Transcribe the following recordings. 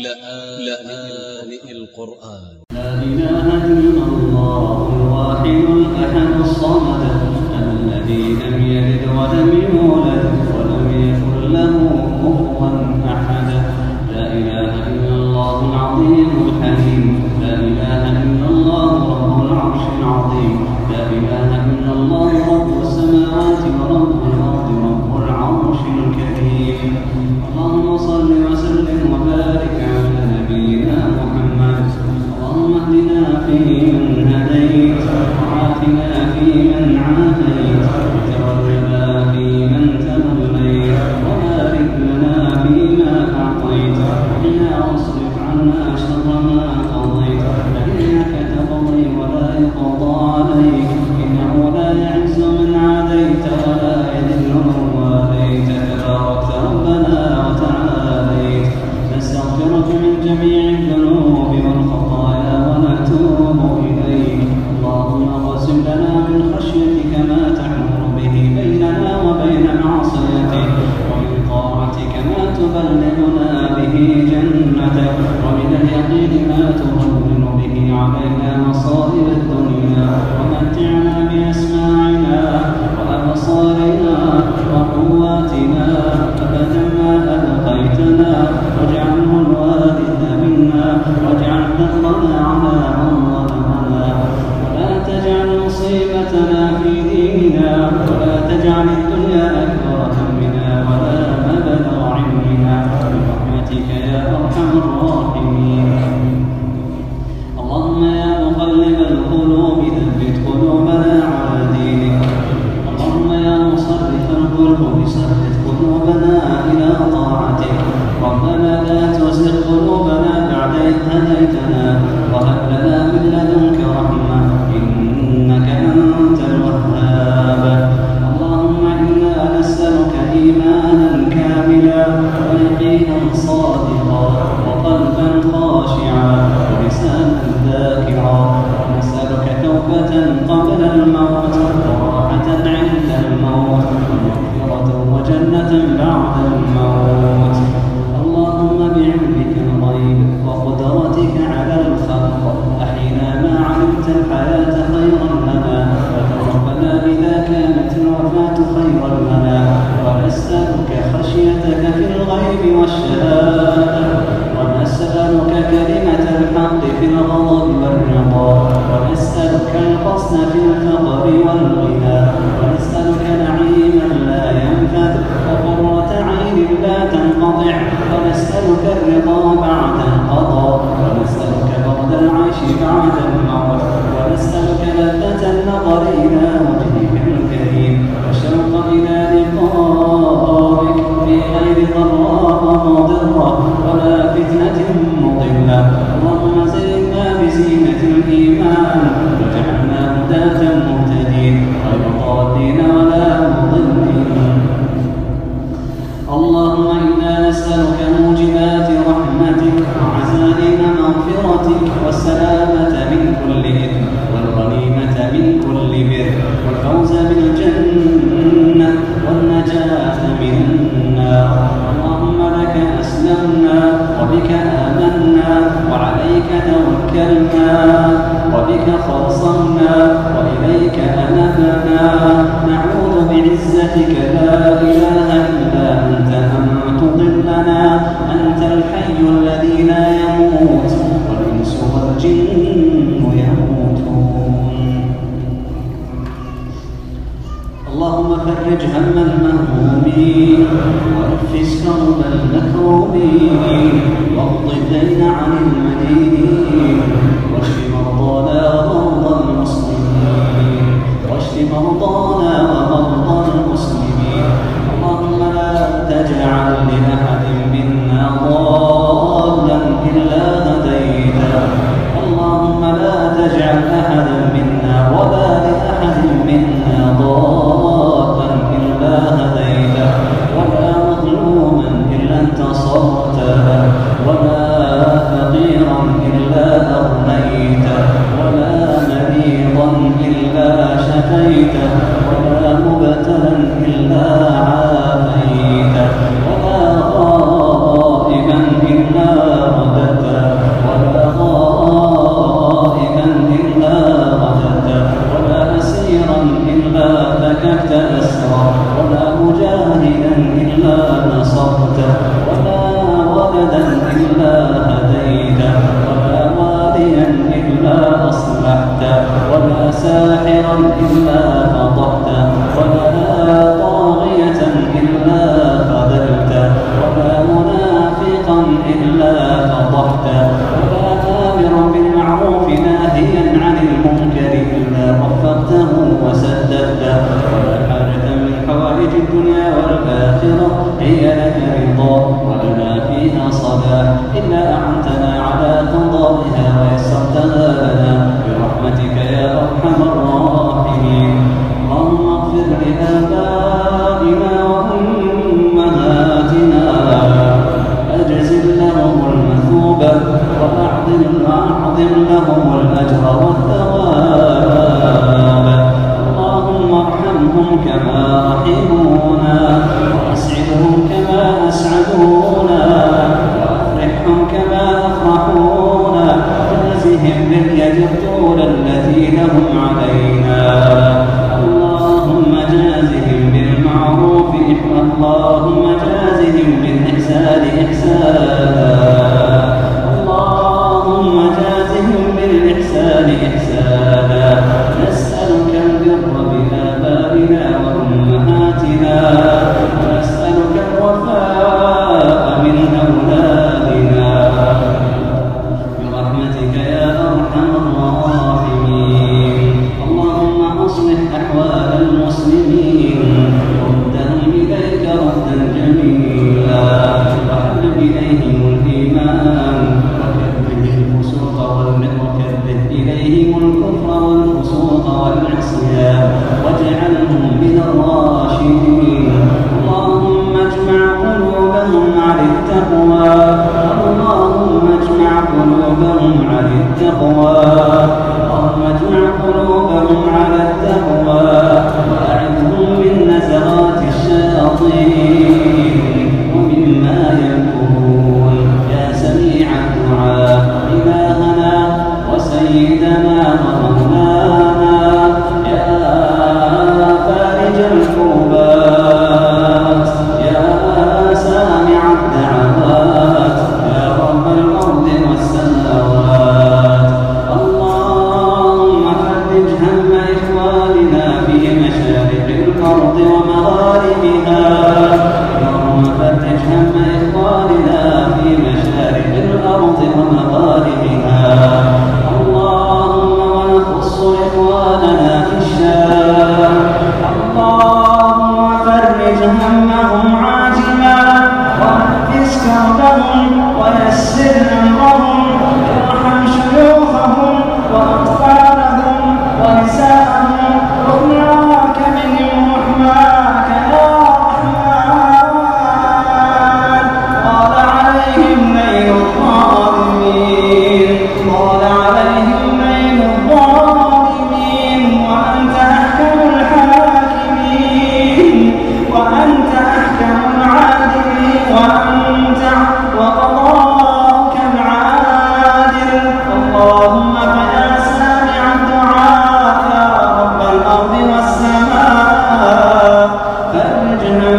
لآن القرآن. لا إله إلا الله الواحد الأحد الصمد الذي لم يلد ولم يولد. ذاكرا ونسألك توبة قبل بعد النظر المرض ونسألك لذة النظر إلى اللهم إنا نسألك موجبات رحمتك وعزائم مغفرتك والسلامة من كل إثم والغنيمة من كل بر والفوز بالجنة والنجاة من النار اللهم لك أسلمنا وبك آمنا وعليك توكلنا وبك خاصمنا وإليك أنبنا نعوذ بعزتك لا إله إلا de lockdown. على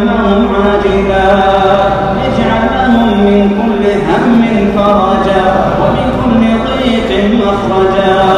همهم عاجلا. اجعل من كل هم فرجا ومن كل ضيق مخرجا.